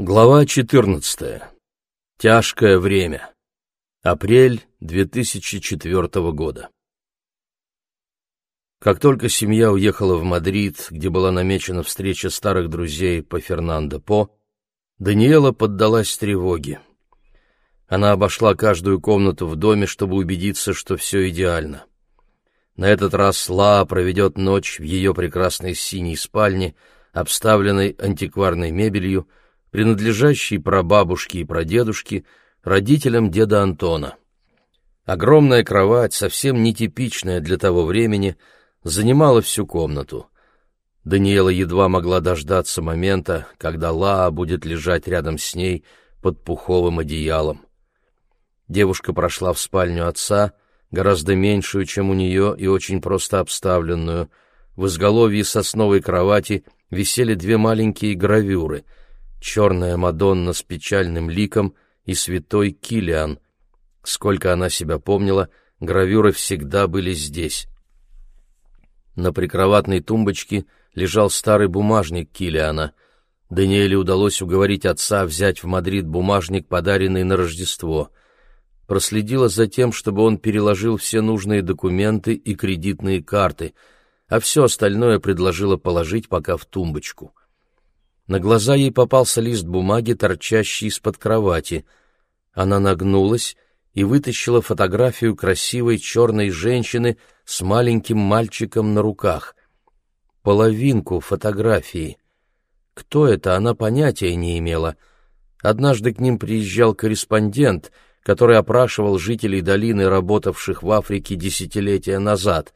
Глава 14. Тяжкое время. Апрель 2004 года. Как только семья уехала в Мадрид, где была намечена встреча старых друзей по Фернандо По, Даниэла поддалась тревоге. Она обошла каждую комнату в доме, чтобы убедиться, что все идеально. На этот раз Ла проведет ночь в ее прекрасной синей спальне, обставленной антикварной мебелью, принадлежащий прабабушке и прадедушке, родителям деда Антона. Огромная кровать, совсем нетипичная для того времени, занимала всю комнату. Даниэла едва могла дождаться момента, когда Лаа будет лежать рядом с ней под пуховым одеялом. Девушка прошла в спальню отца, гораздо меньшую, чем у нее, и очень просто обставленную. В изголовье сосновой кровати висели две маленькие гравюры — черная Мадонна с печальным ликом и святой Килиан. Сколько она себя помнила, гравюры всегда были здесь. На прикроватной тумбочке лежал старый бумажник Килиана. Даниэле удалось уговорить отца взять в Мадрид бумажник, подаренный на Рождество. Проследила за тем, чтобы он переложил все нужные документы и кредитные карты, а все остальное предложила положить пока в тумбочку. На глаза ей попался лист бумаги, торчащий из-под кровати. Она нагнулась и вытащила фотографию красивой черной женщины с маленьким мальчиком на руках. Половинку фотографии. Кто это, она понятия не имела. Однажды к ним приезжал корреспондент, который опрашивал жителей долины, работавших в Африке десятилетия назад.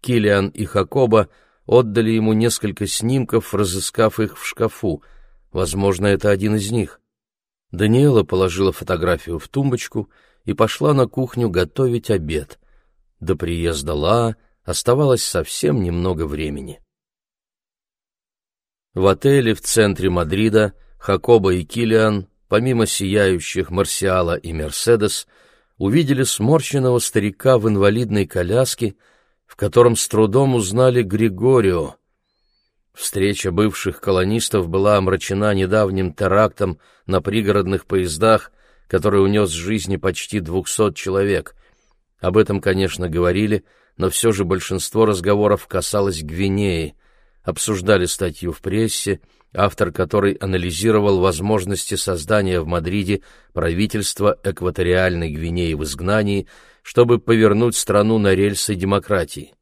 Килиан и Хакоба — отдали ему несколько снимков, разыскав их в шкафу. Возможно, это один из них. Даниэла положила фотографию в тумбочку и пошла на кухню готовить обед. До приезда Ла оставалось совсем немного времени. В отеле в центре Мадрида Хакоба и Килиан, помимо сияющих Марсиала и Мерседес, увидели сморщенного старика в инвалидной коляске, в котором с трудом узнали Григорио. Встреча бывших колонистов была омрачена недавним терактом на пригородных поездах, который унес жизни почти двухсот человек. Об этом, конечно, говорили, но все же большинство разговоров касалось Гвинеи. Обсуждали статью в прессе, автор которой анализировал возможности создания в Мадриде правительства экваториальной Гвинеи в изгнании – чтобы повернуть страну на рельсы демократии.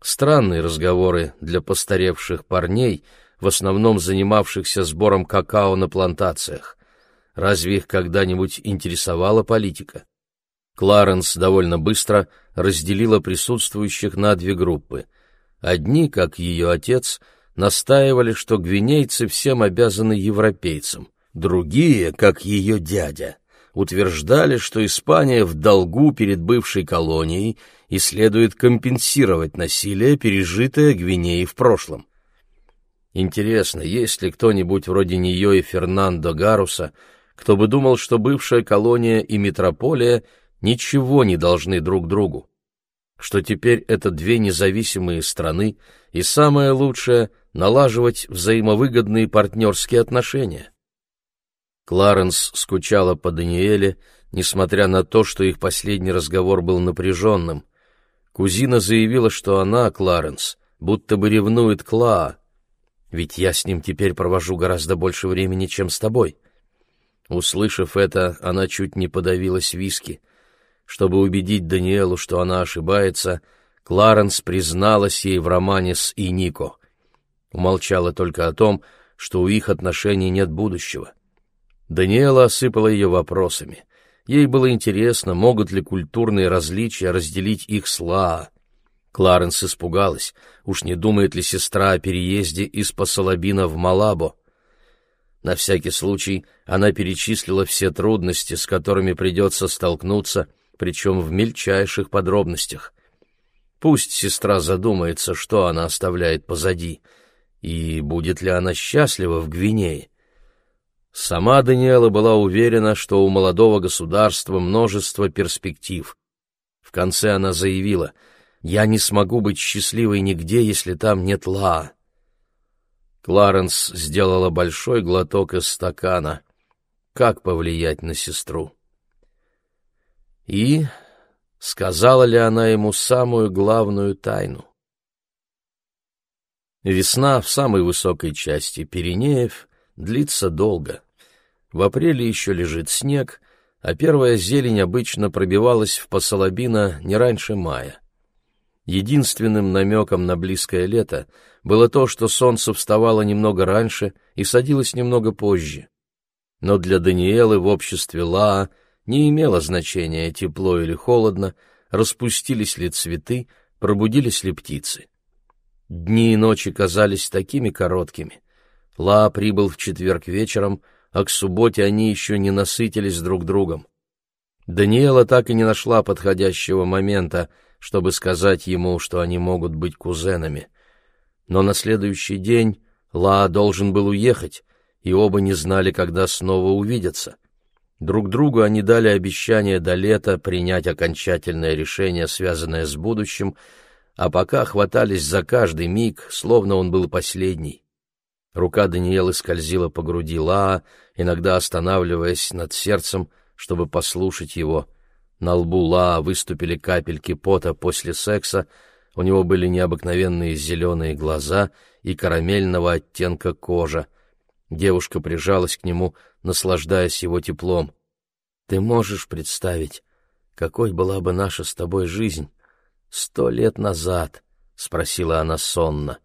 Странные разговоры для постаревших парней, в основном занимавшихся сбором какао на плантациях. Разве их когда-нибудь интересовала политика? Кларенс довольно быстро разделила присутствующих на две группы. Одни, как ее отец, настаивали, что гвинейцы всем обязаны европейцам. Другие, как ее дядя, утверждали, что Испания в долгу перед бывшей колонией и следует компенсировать насилие, пережитое Гвинеей в прошлом. Интересно, есть ли кто-нибудь вроде нее и Фернандо Гаруса, кто бы думал, что бывшая колония и метрополия ничего не должны друг другу, что теперь это две независимые страны, и самое лучшее — налаживать взаимовыгодные партнерские отношения. Кларенс скучала по Даниэле, несмотря на то, что их последний разговор был напряженным. Кузина заявила, что она, Кларенс, будто бы ревнует Клаа, ведь я с ним теперь провожу гораздо больше времени, чем с тобой. Услышав это, она чуть не подавилась виски. Чтобы убедить Даниэлу, что она ошибается, Кларенс призналась ей в романе с Инико. Умолчала только о том, что у их отношений нет будущего. — Даниэла осыпала ее вопросами. Ей было интересно, могут ли культурные различия разделить их с. Кларенс испугалась, уж не думает ли сестра о переезде из Пасалабина в Малабо. На всякий случай она перечислила все трудности, с которыми придется столкнуться, причем в мельчайших подробностях. Пусть сестра задумается, что она оставляет позади, и будет ли она счастлива в Гвинее. Сама Даниэла была уверена, что у молодого государства множество перспектив. В конце она заявила, «Я не смогу быть счастливой нигде, если там нет Ла». Кларенс сделала большой глоток из стакана. Как повлиять на сестру? И сказала ли она ему самую главную тайну? Весна в самой высокой части Пиренеев длится долго. В апреле еще лежит снег, а первая зелень обычно пробивалась в Посолобино не раньше мая. Единственным намеком на близкое лето было то, что солнце вставало немного раньше и садилось немного позже. Но для Даниэлы в обществе Лаа не имело значения, тепло или холодно, распустились ли цветы, пробудились ли птицы. Дни и ночи казались такими короткими. Ла прибыл в четверг вечером, а к субботе они еще не насытились друг другом. Даниэла так и не нашла подходящего момента, чтобы сказать ему, что они могут быть кузенами. Но на следующий день Ла должен был уехать, и оба не знали, когда снова увидятся. Друг другу они дали обещание до лета принять окончательное решение, связанное с будущим, а пока хватались за каждый миг, словно он был последний. Рука Даниэлы скользила по груди Лаа, иногда останавливаясь над сердцем, чтобы послушать его. На лбу Лаа выступили капельки пота после секса, у него были необыкновенные зеленые глаза и карамельного оттенка кожа. Девушка прижалась к нему, наслаждаясь его теплом. «Ты можешь представить, какой была бы наша с тобой жизнь?» «Сто лет назад?» — спросила она сонно.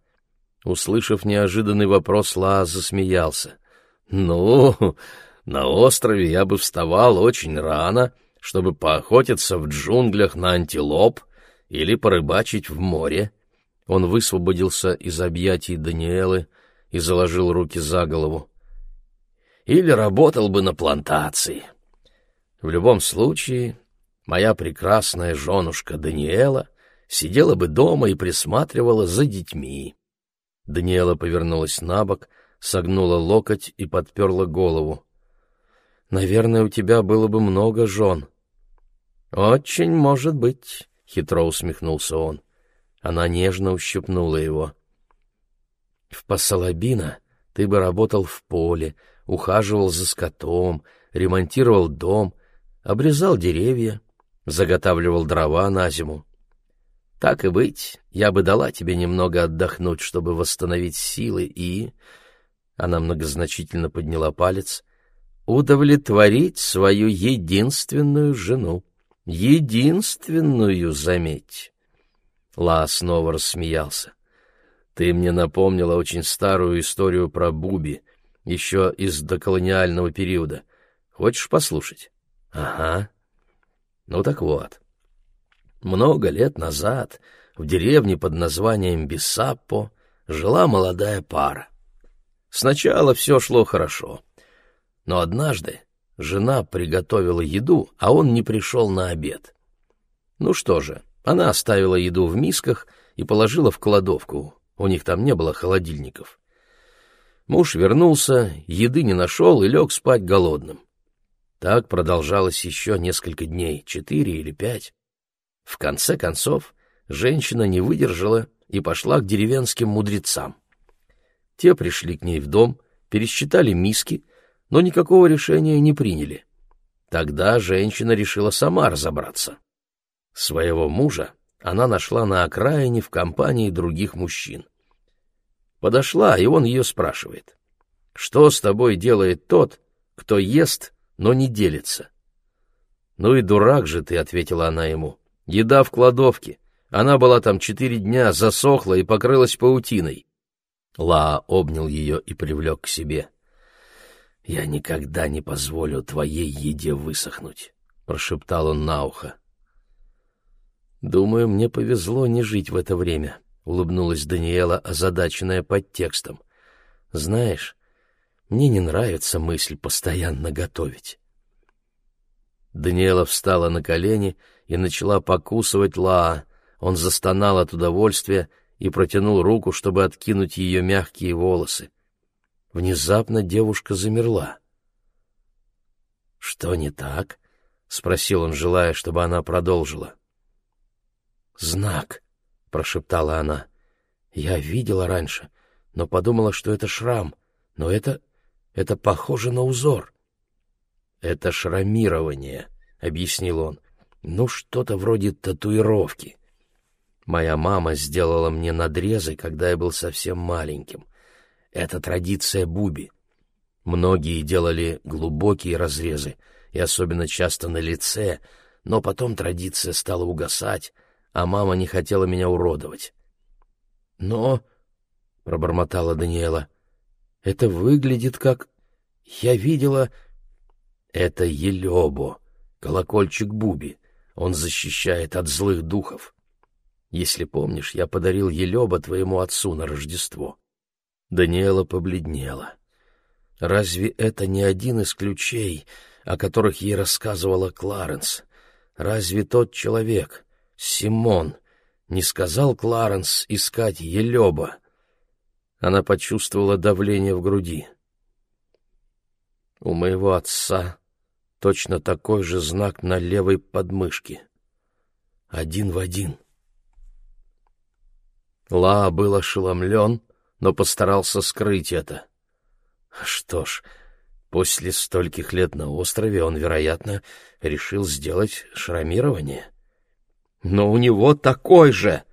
Услышав неожиданный вопрос, Ла засмеялся. «Ну, на острове я бы вставал очень рано, чтобы поохотиться в джунглях на антилоп или порыбачить в море». Он высвободился из объятий Даниэлы и заложил руки за голову. «Или работал бы на плантации. В любом случае, моя прекрасная женушка Даниэла — сидела бы дома и присматривала за детьми. Даниэла повернулась на бок, согнула локоть и подперла голову. «Наверное, у тебя было бы много жен». «Очень может быть», — хитро усмехнулся он. Она нежно ущипнула его. «В Пасалабино ты бы работал в поле, ухаживал за скотом, ремонтировал дом, обрезал деревья, заготавливал дрова на зиму. Так и быть, я бы дала тебе немного отдохнуть, чтобы восстановить силы и...» Она многозначительно подняла палец. «Удовлетворить свою единственную жену. Единственную, заметь!» Ла снова рассмеялся. «Ты мне напомнила очень старую историю про Буби, еще из доколониального периода. Хочешь послушать?» «Ага. Ну так вот». Много лет назад в деревне под названием Бисаппо жила молодая пара. Сначала все шло хорошо, но однажды жена приготовила еду, а он не пришел на обед. Ну что же, она оставила еду в мисках и положила в кладовку, у них там не было холодильников. Муж вернулся, еды не нашел и лег спать голодным. Так продолжалось еще несколько дней, четыре или пять. В конце концов, женщина не выдержала и пошла к деревенским мудрецам. Те пришли к ней в дом, пересчитали миски, но никакого решения не приняли. Тогда женщина решила сама разобраться. Своего мужа она нашла на окраине в компании других мужчин. Подошла, и он ее спрашивает. «Что с тобой делает тот, кто ест, но не делится?» «Ну и дурак же ты», — ответила она ему. Еда в кладовке. Она была там четыре дня, засохла и покрылась паутиной. Ла обнял ее и привлек к себе. «Я никогда не позволю твоей еде высохнуть», — прошептал он на ухо. «Думаю, мне повезло не жить в это время», — улыбнулась Даниэла, озадаченная подтекстом. «Знаешь, мне не нравится мысль постоянно готовить». Даниэла встала на колени и начала покусывать Лаа. Он застонал от удовольствия и протянул руку, чтобы откинуть ее мягкие волосы. Внезапно девушка замерла. «Что не так?» — спросил он, желая, чтобы она продолжила. «Знак», — прошептала она. «Я видела раньше, но подумала, что это шрам, но это... это похоже на узор. «Это шрамирование», — объяснил он. «Ну, что-то вроде татуировки. Моя мама сделала мне надрезы, когда я был совсем маленьким. Это традиция Буби. Многие делали глубокие разрезы, и особенно часто на лице, но потом традиция стала угасать, а мама не хотела меня уродовать. «Но...» — пробормотала Даниэла. «Это выглядит как... Я видела...» «Это Елебо, колокольчик Буби. Он защищает от злых духов. Если помнишь, я подарил Елеба твоему отцу на Рождество». Даниэла побледнела. Разве это не один из ключей, о которых ей рассказывала Кларенс? Разве тот человек, Симон, не сказал Кларенс искать Елеба? Она почувствовала давление в груди. У моего отца точно такой же знак на левой подмышке. Один в один. Ла был ошеломлен, но постарался скрыть это. Что ж, после стольких лет на острове он, вероятно, решил сделать шрамирование. «Но у него такой же!»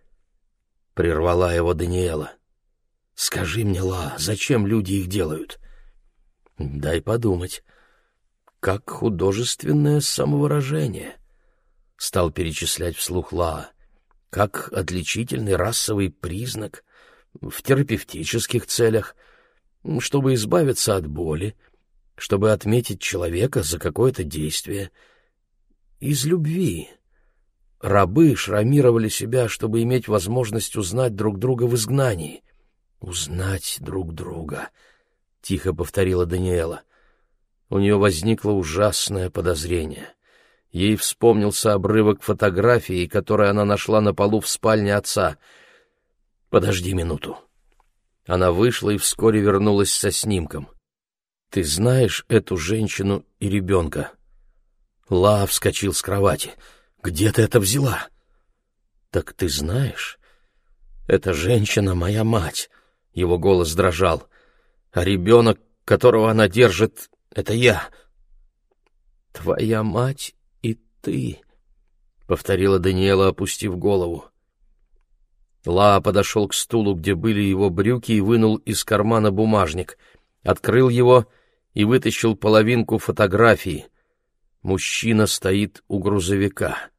— прервала его Даниэла. «Скажи мне, Ла, зачем люди их делают?» «Дай подумать. Как художественное самовыражение», — стал перечислять вслух Ла, «как отличительный расовый признак, в терапевтических целях, чтобы избавиться от боли, чтобы отметить человека за какое-то действие. Из любви. Рабы шрамировали себя, чтобы иметь возможность узнать друг друга в изгнании. «Узнать друг друга», — тихо повторила Даниэла. У нее возникло ужасное подозрение. Ей вспомнился обрывок фотографии, который она нашла на полу в спальне отца. «Подожди минуту», она вышла и вскоре вернулась со снимком. «Ты знаешь эту женщину и ребенка?» Ла вскочил с кровати. «Где ты это взяла?» «Так ты знаешь? Эта женщина — моя мать!» Его голос дрожал. «А ребенок, которого она держит, — это я!» «Твоя мать ты!» — повторила Даниэла, опустив голову. Ла подошел к стулу, где были его брюки, и вынул из кармана бумажник. Открыл его и вытащил половинку фотографии. Мужчина стоит у грузовика.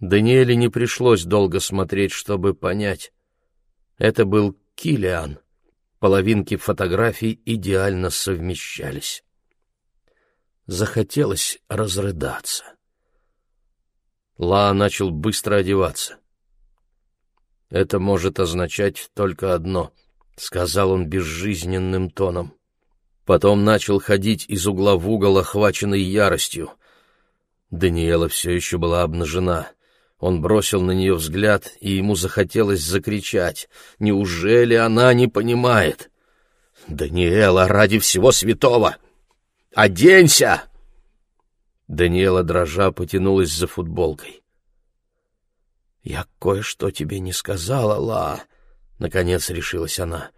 Даниэле не пришлось долго смотреть, чтобы понять. Это был Килиан. Половинки фотографий идеально совмещались. Захотелось разрыдаться. Ла начал быстро одеваться. Это может означать только одно, — сказал он безжизненным тоном. Потом начал ходить из угла в угол, охваченный яростью. Даниэла все еще была обнажена. Он бросил на нее взгляд, и ему захотелось закричать. «Неужели она не понимает?» «Даниэла, ради всего святого! Оденься!» Даниэла, дрожа, потянулась за футболкой. «Я кое-что тебе не сказала, Ла», — наконец решилась она.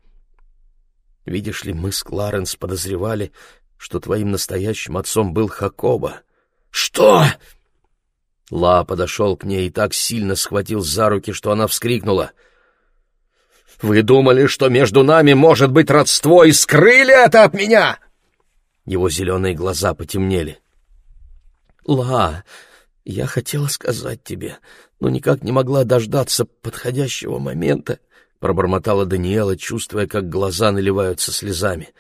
«Видишь ли, мы с Кларенс подозревали, что твоим настоящим отцом был Хакоба». «Что?» Ла подошел к ней и так сильно схватил за руки, что она вскрикнула. «Вы думали, что между нами может быть родство, и скрыли это от меня?» Его зеленые глаза потемнели. «Ла, я хотела сказать тебе, но никак не могла дождаться подходящего момента, — пробормотала Даниэла, чувствуя, как глаза наливаются слезами.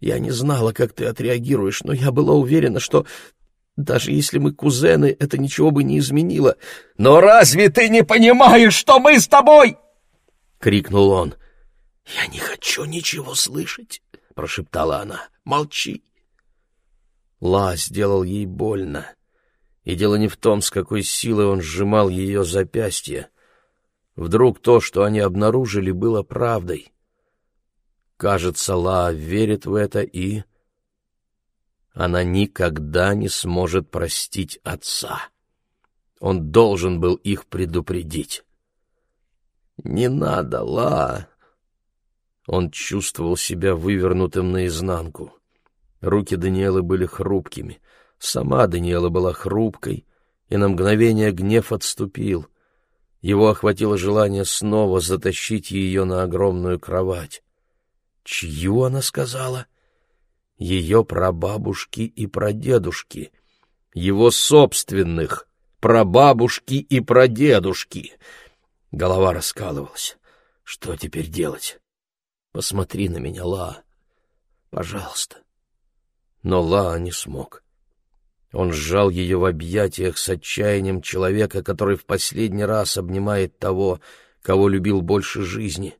Я не знала, как ты отреагируешь, но я была уверена, что даже если мы кузены, это ничего бы не изменило. — Но разве ты не понимаешь, что мы с тобой? — крикнул он. — Я не хочу ничего слышать, — прошептала она. — Молчи. Ла сделал ей больно. И дело не в том, с какой силой он сжимал ее запястье. Вдруг то, что они обнаружили, было правдой. Кажется, Ла верит в это и... Она никогда не сможет простить отца. Он должен был их предупредить. «Не надо, Ла!» Он чувствовал себя вывернутым наизнанку. Руки Даниэлы были хрупкими. Сама Даниэла была хрупкой, и на мгновение гнев отступил. Его охватило желание снова затащить ее на огромную кровать. Чью она сказала? Ее прабабушки и прадедушки. Его собственных прабабушки и прадедушки. Голова раскалывалась. Что теперь делать? Посмотри на меня, Ла. Пожалуйста. Но Ла не смог. Он сжал ее в объятиях с отчаянием человека, который в последний раз обнимает того, кого любил больше жизни.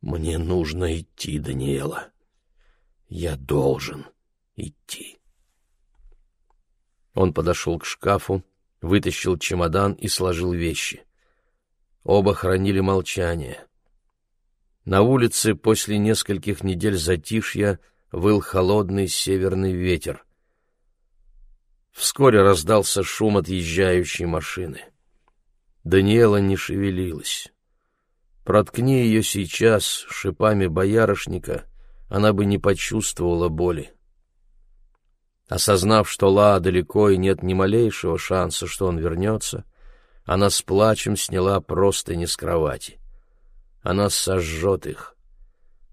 «Мне нужно идти, Даниэла. Я должен идти». Он подошел к шкафу, вытащил чемодан и сложил вещи. Оба хранили молчание. На улице после нескольких недель затишья выл холодный северный ветер. Вскоре раздался шум отъезжающей машины. Даниэла не шевелилась. Проткни ее сейчас шипами боярышника, она бы не почувствовала боли. Осознав, что Ла далеко и нет ни малейшего шанса, что он вернется, она с плачем сняла простыни с кровати. Она сожжет их.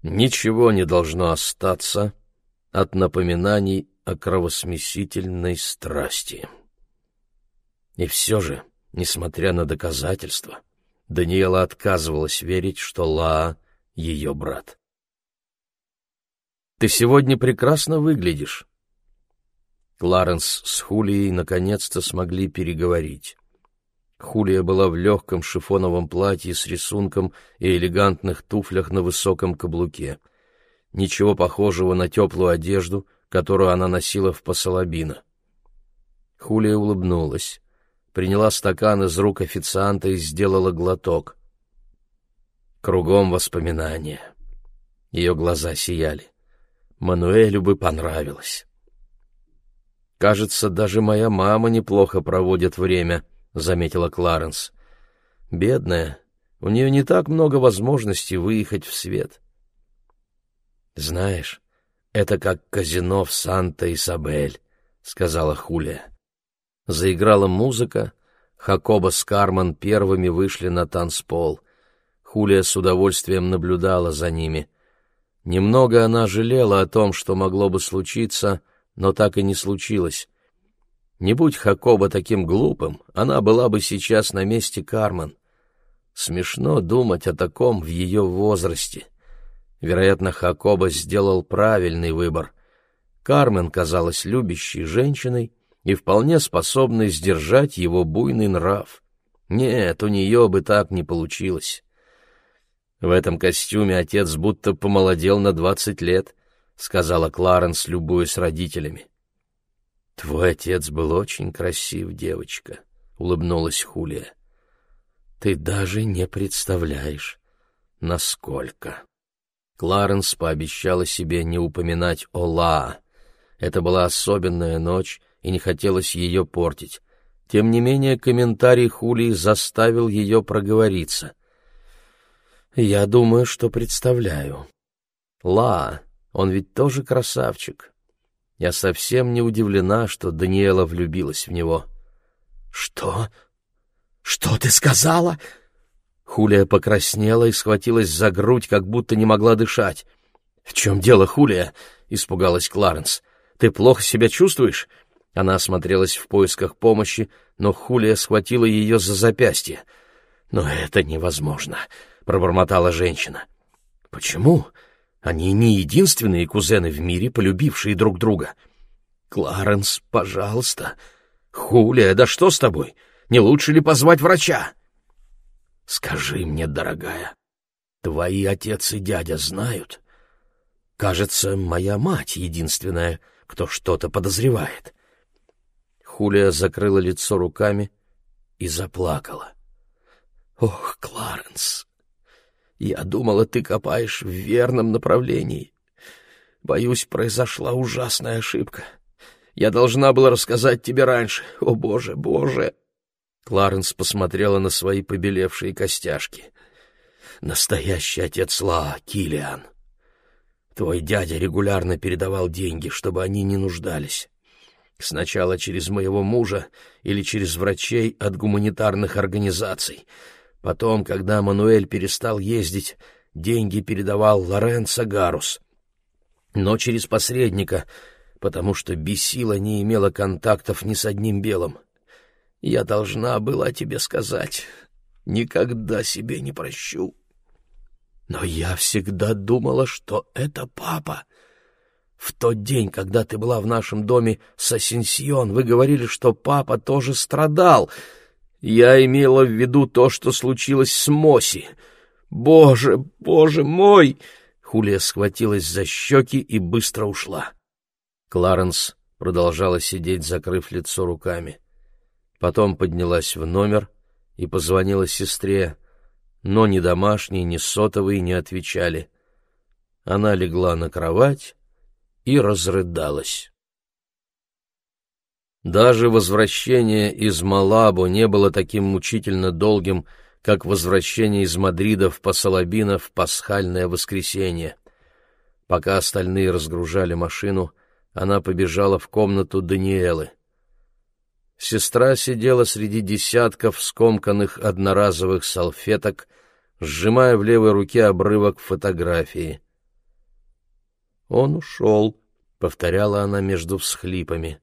Ничего не должно остаться от напоминаний о кровосмесительной страсти. И все же, несмотря на доказательства, Даниэла отказывалась верить, что Ла — ее брат. «Ты сегодня прекрасно выглядишь». Кларенс с Хулией наконец-то смогли переговорить. Хулия была в легком шифоновом платье с рисунком и элегантных туфлях на высоком каблуке. Ничего похожего на теплую одежду, которую она носила в Пасалабино. Хулия улыбнулась, приняла стакан из рук официанта и сделала глоток. Кругом воспоминания. Ее глаза сияли. Мануэлю бы понравилось. Кажется, даже моя мама неплохо проводит время —— заметила Кларенс. «Бедная, у нее не так много возможностей выехать в свет». «Знаешь, это как казино в Санта-Исабель», — сказала Хулия. Заиграла музыка, Хакоба с Карман первыми вышли на танцпол. Хулия с удовольствием наблюдала за ними. Немного она жалела о том, что могло бы случиться, но так и не случилось. Не будь Хакоба таким глупым, она была бы сейчас на месте Кармен. Смешно думать о таком в ее возрасте. Вероятно, Хакоба сделал правильный выбор. Кармен казалась любящей женщиной и вполне способной сдержать его буйный нрав. Нет, у нее бы так не получилось. В этом костюме отец будто помолодел на двадцать лет, — сказала Кларенс, любуясь родителями. «Твой отец был очень красив, девочка», — улыбнулась Хулия. «Ты даже не представляешь, насколько». Кларенс пообещала себе не упоминать о Ла. Это была особенная ночь, и не хотелось ее портить. Тем не менее, комментарий Хулии заставил ее проговориться. «Я думаю, что представляю. Ла, он ведь тоже красавчик. Я совсем не удивлена, что Даниэла влюбилась в него. «Что? Что ты сказала?» Хулия покраснела и схватилась за грудь, как будто не могла дышать. «В чем дело, Хулия?» — испугалась Кларенс. «Ты плохо себя чувствуешь?» Она осмотрелась в поисках помощи, но Хулия схватила ее за запястье. «Но это невозможно», — пробормотала женщина. «Почему?» Они не единственные кузены в мире, полюбившие друг друга. Кларенс, пожалуйста. Хулия, да что с тобой? Не лучше ли позвать врача? Скажи мне, дорогая, твои отец и дядя знают? Кажется, моя мать единственная, кто что-то подозревает. Хулия закрыла лицо руками и заплакала. Ох, Кларенс, я думала, ты копаешь в верном направлении. Боюсь, произошла ужасная ошибка. Я должна была рассказать тебе раньше. О, Боже, Боже!» Кларенс посмотрела на свои побелевшие костяшки. настоящий отец Ла, Килиан. Твой дядя регулярно передавал деньги, чтобы они не нуждались. Сначала через моего мужа или через врачей от гуманитарных организаций. Потом, когда Мануэль перестал ездить, деньги передавал Лоренцо Гарус. Но через посредника, потому что Бесила не имела контактов ни с одним белым. Я должна была тебе сказать, никогда себе не прощу. Но я всегда думала, что это папа. В тот день, когда ты была в нашем доме с Асенсион, вы говорили, что папа тоже страдал. Я имела в виду то, что случилось с Моси. Боже, боже мой! Хулия схватилась за щеки и быстро ушла. Кларенс продолжала сидеть, закрыв лицо руками. Потом поднялась в номер и позвонила сестре, но ни домашние, ни сотовые не отвечали. Она легла на кровать и разрыдалась. Даже возвращение из Малабо не было таким мучительно долгим, как возвращение из Мадрида в Пасалабино в пасхальное воскресенье. Пока остальные разгружали машину, она побежала в комнату Даниэлы. Сестра сидела среди десятков скомканных одноразовых салфеток, сжимая в левой руке обрывок фотографии. «Он ушел», — повторяла она между всхлипами.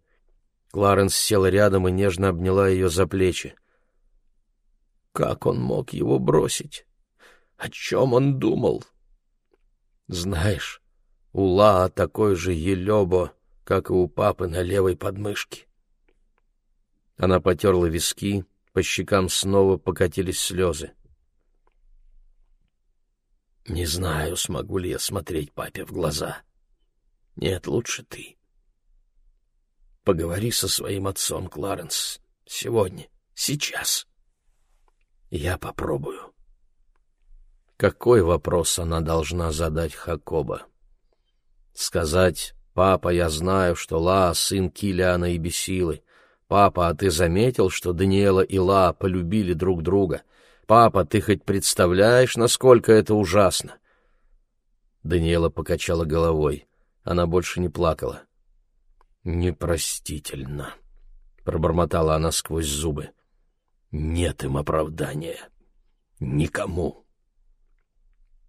Кларенс села рядом и нежно обняла ее за плечи. Как он мог его бросить? О чем он думал? Знаешь, у Лаа такой же елебо, как и у папы на левой подмышке. Она потерла виски, по щекам снова покатились слезы. Не знаю, смогу ли я смотреть папе в глаза. Нет, лучше ты. Поговори со своим отцом, Кларенс. Сегодня, сейчас. Я попробую. Какой вопрос она должна задать Хакоба? Сказать, папа, я знаю, что Ла — сын Килиана и Бесилы. Папа, а ты заметил, что Даниэла и Ла полюбили друг друга? Папа, ты хоть представляешь, насколько это ужасно? Даниэла покачала головой. Она больше не плакала. «Непростительно», — пробормотала она сквозь зубы. «Нет им оправдания. Никому».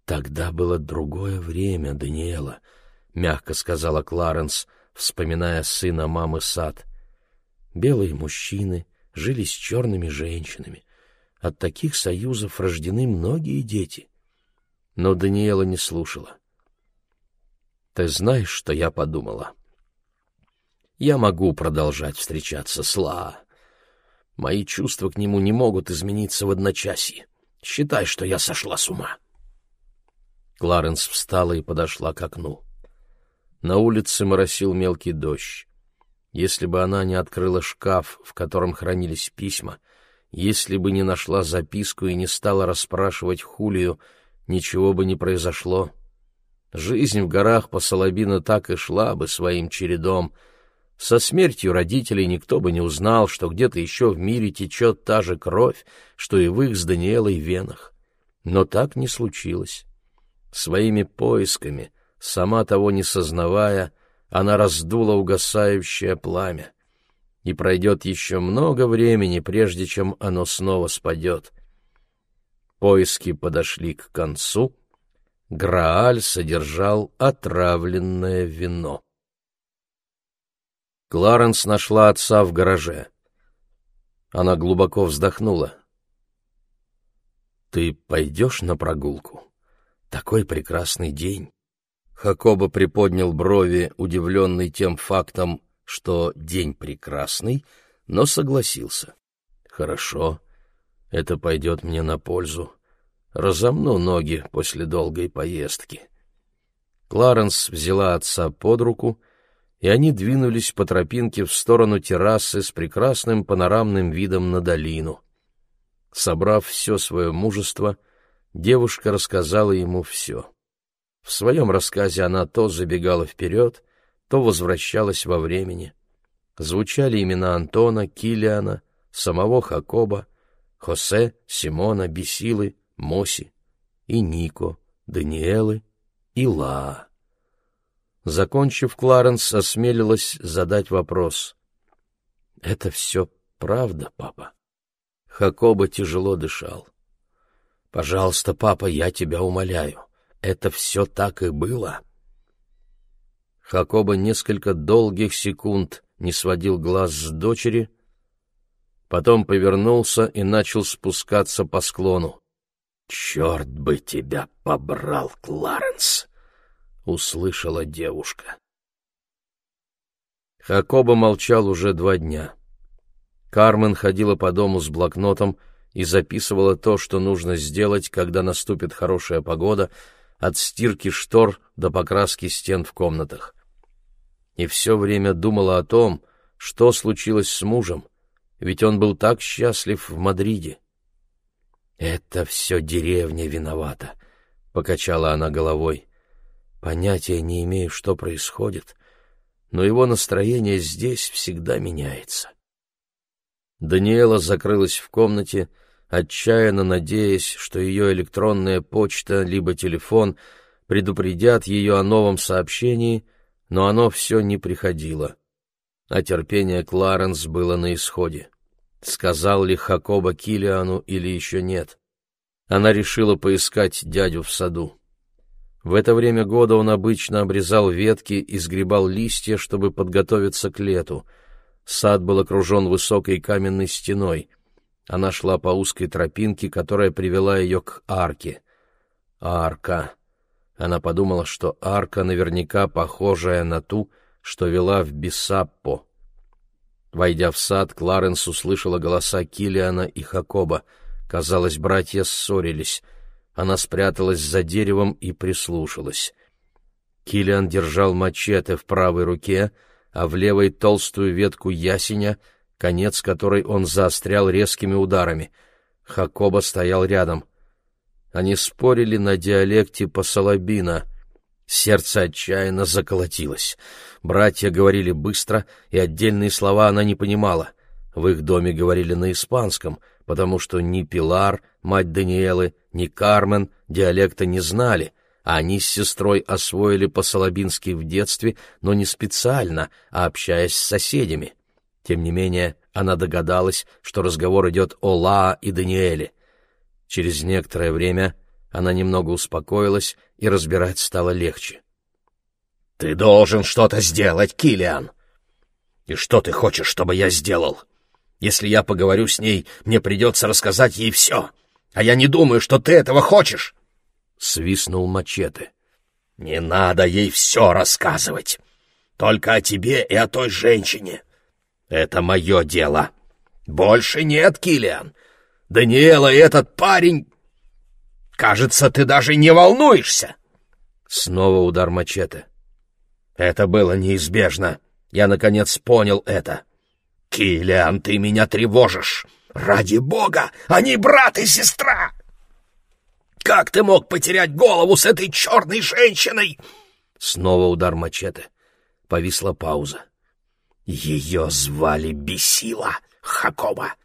«Тогда было другое время, Даниэла», — мягко сказала Кларенс, вспоминая сына мамы Сад. «Белые мужчины жили с черными женщинами. От таких союзов рождены многие дети». Но Даниэла не слушала. Ты знаешь, что я подумала? Я могу продолжать встречаться с Ла. Мои чувства к нему не могут измениться в одночасье. Считай, что я сошла с ума. Кларенс встала и подошла к окну. На улице моросил мелкий дождь. Если бы она не открыла шкаф, в котором хранились письма, если бы не нашла записку и не стала расспрашивать Хулию, ничего бы не произошло. Жизнь в горах по Солобину так и шла бы своим чередом. Со смертью родителей никто бы не узнал, что где-то еще в мире течет та же кровь, что и в их с Даниэлой венах. Но так не случилось. Своими поисками, сама того не сознавая, она раздула угасающее пламя. И пройдет еще много времени, прежде чем оно снова спадет. Поиски подошли к концу — Грааль содержал отравленное вино. Кларенс нашла отца в гараже. Она глубоко вздохнула. «Ты пойдешь на прогулку? Такой прекрасный день!» Хакоба приподнял брови, удивленный тем фактом, что день прекрасный, но согласился. «Хорошо, это пойдет мне на пользу разомну ноги после долгой поездки. Кларенс взяла отца под руку, и они двинулись по тропинке в сторону террасы с прекрасным панорамным видом на долину. Собрав все свое мужество, девушка рассказала ему все. В своем рассказе она то забегала вперед, то возвращалась во времени. Звучали имена Антона, Килиана, самого Хакоба, Хосе, Симона, Бесилы, Моси и Нико, Даниэлы и Ла. Закончив, Кларенс осмелилась задать вопрос. «Это все правда, папа?» Хакоба тяжело дышал. «Пожалуйста, папа, я тебя умоляю, это все так и было?» Хакоба несколько долгих секунд не сводил глаз с дочери, потом повернулся и начал спускаться по склону. «Черт бы тебя побрал, Кларенс!» — услышала девушка. Хакоба молчал уже два дня. Кармен ходила по дому с блокнотом и записывала то, что нужно сделать, когда наступит хорошая погода, от стирки штор до покраски стен в комнатах. И все время думала о том, что случилось с мужем, ведь он был так счастлив в Мадриде. «Это все деревня виновата», — покачала она головой. «Понятия не имею, что происходит, но его настроение здесь всегда меняется». Даниэла закрылась в комнате, отчаянно надеясь, что ее электронная почта либо телефон предупредят ее о новом сообщении, но оно все не приходило. А терпение Кларенс было на исходе. Сказал ли Хакоба Килиану или еще нет? Она решила поискать дядю в саду. В это время года он обычно обрезал ветки и сгребал листья, чтобы подготовиться к лету — Сад был окружен высокой каменной стеной. Она шла по узкой тропинке, которая привела ее к арке. Арка. Она подумала, что арка наверняка похожая на ту, что вела в Бисаппо. Войдя в сад, Кларенс услышала голоса Килиана и Хакоба. Казалось, братья ссорились. Она спряталась за деревом и прислушалась. Килиан держал мачете в правой руке — а в левой толстую ветку ясеня, конец которой он заострял резкими ударами. Хакоба стоял рядом. Они спорили на диалекте Пасалабина. Сердце отчаянно заколотилось. Братья говорили быстро, и отдельные слова она не понимала. В их доме говорили на испанском, потому что ни Пилар, мать Даниэлы, ни Кармен диалекта не знали — а они с сестрой освоили по-салабински в детстве, но не специально, а общаясь с соседями. Тем не менее, она догадалась, что разговор идет о Лаа и Даниэле. Через некоторое время она немного успокоилась, и разбирать стало легче. «Ты должен что-то сделать, Килиан. И что ты хочешь, чтобы я сделал? Если я поговорю с ней, мне придется рассказать ей все, а я не думаю, что ты этого хочешь!» свистнул мачете. «Не надо ей все рассказывать. Только о тебе и о той женщине. Это мое дело. Больше нет, Килиан. Даниэла и этот парень... Кажется, ты даже не волнуешься!» Снова удар мачете. «Это было неизбежно. Я, наконец, понял это. Килиан, ты меня тревожишь. Ради бога, они брат и сестра!» Как ты мог потерять голову с этой черной женщиной?» Снова удар мачете. Повисла пауза. «Ее звали Бесила, Хакоба.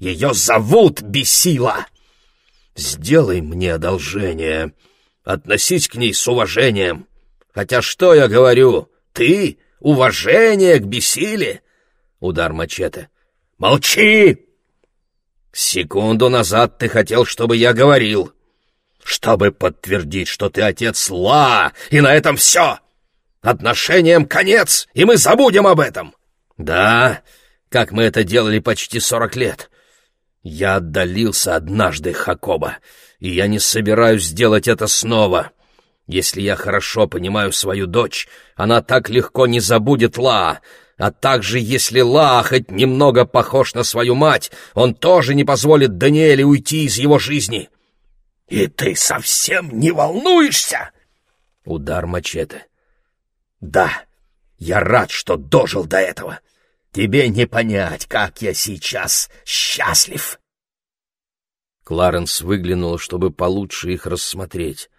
Ее зовут Бесила. Сделай мне одолжение. Относись к ней с уважением. Хотя что я говорю? Ты? Уважение к Бесиле?» Удар мачете. «Молчи!» «Секунду назад ты хотел, чтобы я говорил чтобы подтвердить, что ты отец Ла, и на этом все. Отношениям конец, и мы забудем об этом. Да, как мы это делали почти сорок лет. Я отдалился однажды, Хакоба, и я не собираюсь сделать это снова. Если я хорошо понимаю свою дочь, она так легко не забудет Ла, а также если Ла хоть немного похож на свою мать, он тоже не позволит Даниэле уйти из его жизни. «И ты совсем не волнуешься?» Удар мачете. «Да, я рад, что дожил до этого. Тебе не понять, как я сейчас счастлив!» Кларенс выглянул, чтобы получше их рассмотреть.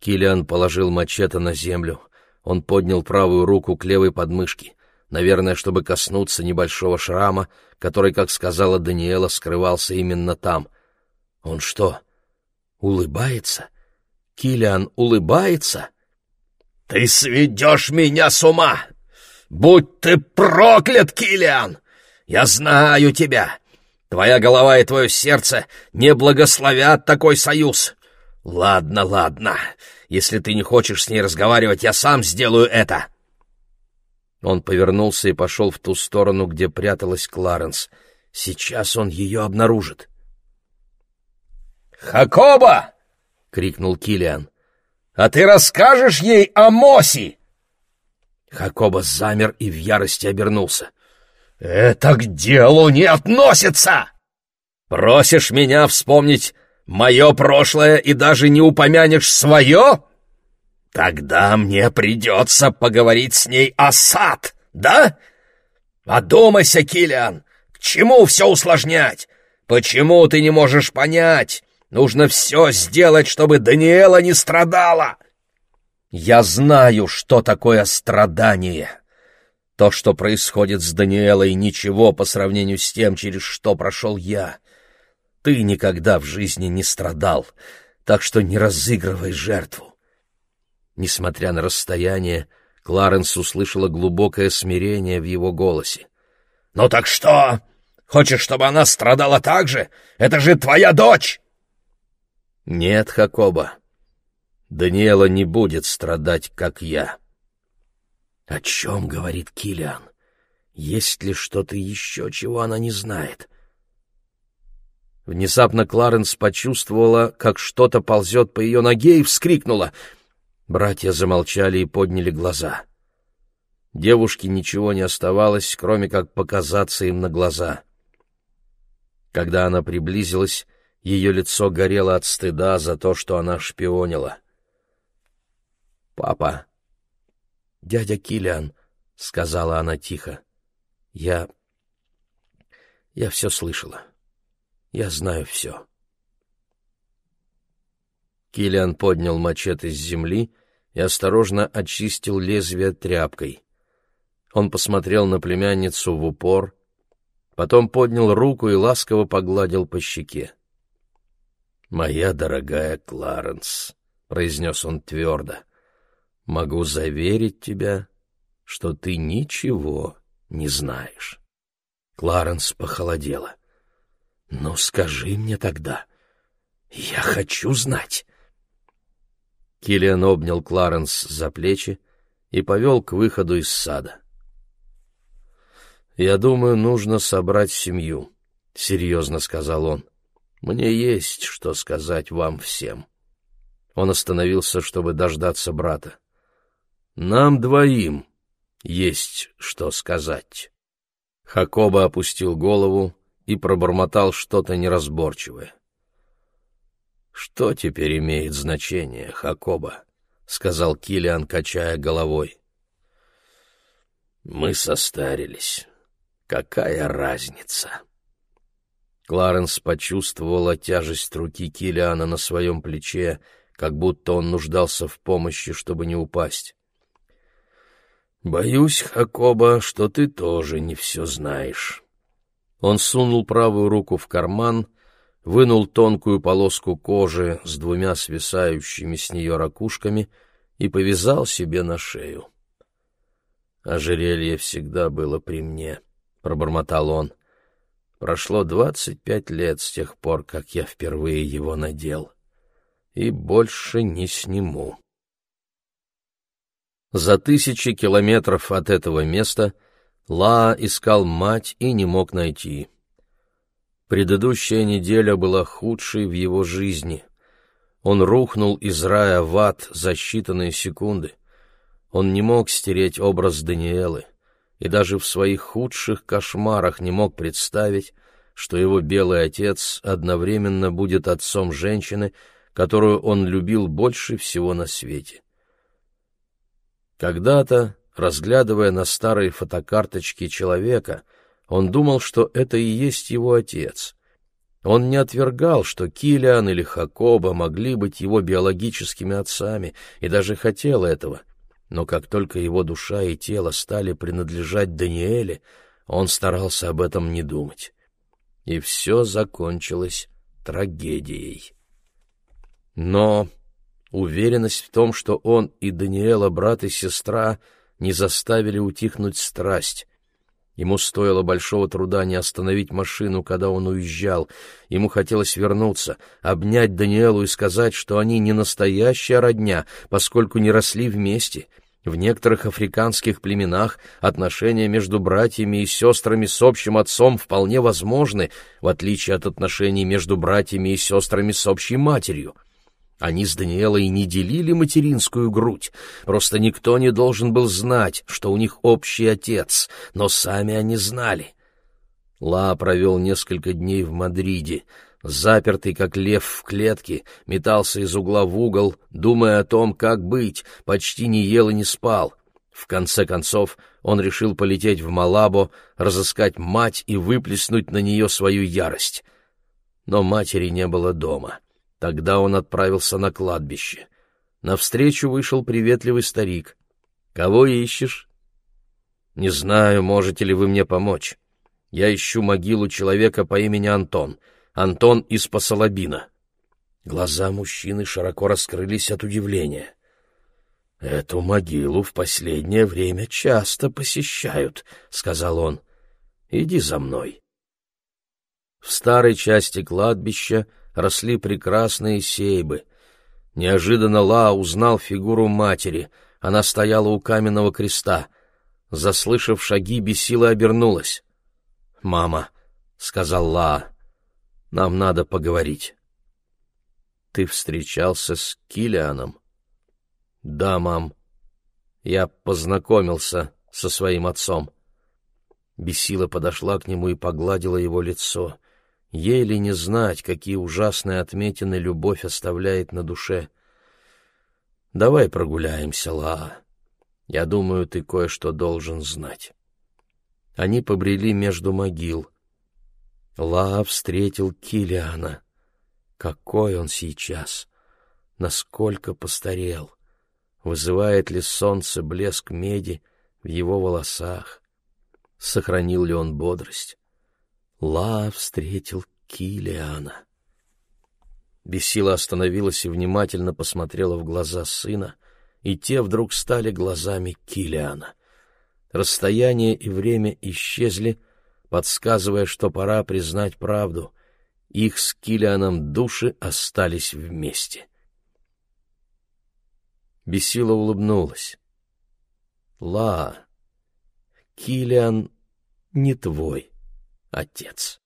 Килиан положил мачете на землю. Он поднял правую руку к левой подмышке, наверное, чтобы коснуться небольшого шрама, который, как сказала Даниэла, скрывался именно там. Он что, улыбается, Килиан улыбается. «Ты сведешь меня с ума! Будь ты проклят, Килиан! Я знаю тебя! Твоя голова и твое сердце не благословят такой союз! Ладно, ладно, если ты не хочешь с ней разговаривать, я сам сделаю это!» Он повернулся и пошел в ту сторону, где пряталась Кларенс. Сейчас он ее обнаружит. «Хакоба!» — крикнул Килиан. «А ты расскажешь ей о Моси?» Хакоба замер и в ярости обернулся. «Это к делу не относится! Просишь меня вспомнить мое прошлое и даже не упомянешь свое? Тогда мне придется поговорить с ней о сад, да? Одумайся, Килиан, к чему все усложнять? Почему ты не можешь понять? Нужно все сделать, чтобы Даниэла не страдала. Я знаю, что такое страдание. То, что происходит с Даниэлой, ничего по сравнению с тем, через что прошел я. Ты никогда в жизни не страдал, так что не разыгрывай жертву. Несмотря на расстояние, Кларенс услышала глубокое смирение в его голосе. «Ну так что? Хочешь, чтобы она страдала так же? Это же твоя дочь!» «Нет, Хакоба, Даниэла не будет страдать, как я». «О чем говорит Килиан? Есть ли что-то еще, чего она не знает?» Внезапно Кларенс почувствовала, как что-то ползет по ее ноге и вскрикнула. Братья замолчали и подняли глаза. Девушке ничего не оставалось, кроме как показаться им на глаза. Когда она приблизилась, ее лицо горело от стыда за то, что она шпионила. «Папа, дядя Килиан», — сказала она тихо, — «я... я все слышала». Я знаю все. Килиан поднял мачете с земли и осторожно очистил лезвие тряпкой. Он посмотрел на племянницу в упор, потом поднял руку и ласково погладил по щеке. «Моя дорогая Кларенс», — произнес он твердо, — «могу заверить тебя, что ты ничего не знаешь». Кларенс похолодела. «Ну, скажи мне тогда. Я хочу знать». Киллиан обнял Кларенс за плечи и повел к выходу из сада. «Я думаю, нужно собрать семью», — серьезно сказал он. «Мне есть что сказать вам всем». Он остановился, чтобы дождаться брата. «Нам двоим есть что сказать». Хакоба опустил голову и пробормотал что-то неразборчивое. «Что теперь имеет значение, Хакоба?» — сказал Килиан, качая головой. «Мы состарились. Какая разница?» Кларенс почувствовала тяжесть руки Килиана на своем плече, как будто он нуждался в помощи, чтобы не упасть. «Боюсь, Хакоба, что ты тоже не все знаешь». Он сунул правую руку в карман, вынул тонкую полоску кожи с двумя свисающими с нее ракушками и повязал себе на шею. «Ожерелье всегда было при мне», — пробормотал он. «Прошло двадцать пять лет с тех пор, как я впервые его надел, и больше не сниму». За тысячи километров от этого места — Ла искал мать и не мог найти. Предыдущая неделя была худшей в его жизни. Он рухнул из рая в ад за считанные секунды. Он не мог стереть образ Даниэлы и даже в своих худших кошмарах не мог представить, что его белый отец одновременно будет отцом женщины, которую он любил больше всего на свете. Когда-то Разглядывая на старые фотокарточки человека, он думал, что это и есть его отец. Он не отвергал, что Килиан или Хакоба могли быть его биологическими отцами, и даже хотел этого. Но как только его душа и тело стали принадлежать Даниэле, он старался об этом не думать. И все закончилось трагедией. Но Уверенность в том, что он и Даниэла, брат и сестра, не заставили утихнуть страсть. Ему стоило большого труда не остановить машину, когда он уезжал. Ему хотелось вернуться, обнять Даниэлу и сказать, что они не настоящая родня, поскольку не росли вместе. В некоторых африканских племенах отношения между братьями и сестрами с общим отцом вполне возможны, в отличие от отношений между братьями и сестрами с общей матерью. Они с Даниэлой не делили материнскую грудь, просто никто не должен был знать, что у них общий отец, но сами они знали. Ла провел несколько дней в Мадриде, запертый, как лев в клетке, метался из угла в угол, думая о том, как быть, почти не ел и не спал. В конце концов, он решил полететь в Малабо, разыскать мать и выплеснуть на нее свою ярость. Но матери не было дома. — Тогда он отправился на кладбище. Навстречу вышел приветливый старик. «Кого ищешь?» «Не знаю, можете ли вы мне помочь. Я ищу могилу человека по имени Антон. Антон из Посолобина». Глаза мужчины широко раскрылись от удивления. «Эту могилу в последнее время часто посещают», — сказал он. «Иди за мной». В старой части кладбища росли прекрасные сейбы. Неожиданно Ла узнал фигуру матери. Она стояла у каменного креста. Заслышав шаги, бесила обернулась. «Мама», — сказал Ла, — «нам надо поговорить». «Ты встречался с Килианом?» «Да, мам. Я познакомился со своим отцом». Бесила подошла к нему и погладила его лицо. Ей не знать, какие ужасные отметины любовь оставляет на душе? Давай прогуляемся, Ла. Я думаю, ты кое-что должен знать. Они побрели между могил. Ла встретил Килиана. Какой он сейчас! Насколько постарел! Вызывает ли солнце блеск меди в его волосах? Сохранил ли он бодрость? Ла встретил Килиана. Бесила остановилась и внимательно посмотрела в глаза сына, и те вдруг стали глазами Килиана. Расстояние и время исчезли, подсказывая, что пора признать правду. Их с Килианом души остались вместе. Бесила улыбнулась. «Ла, Килиан не твой» отец.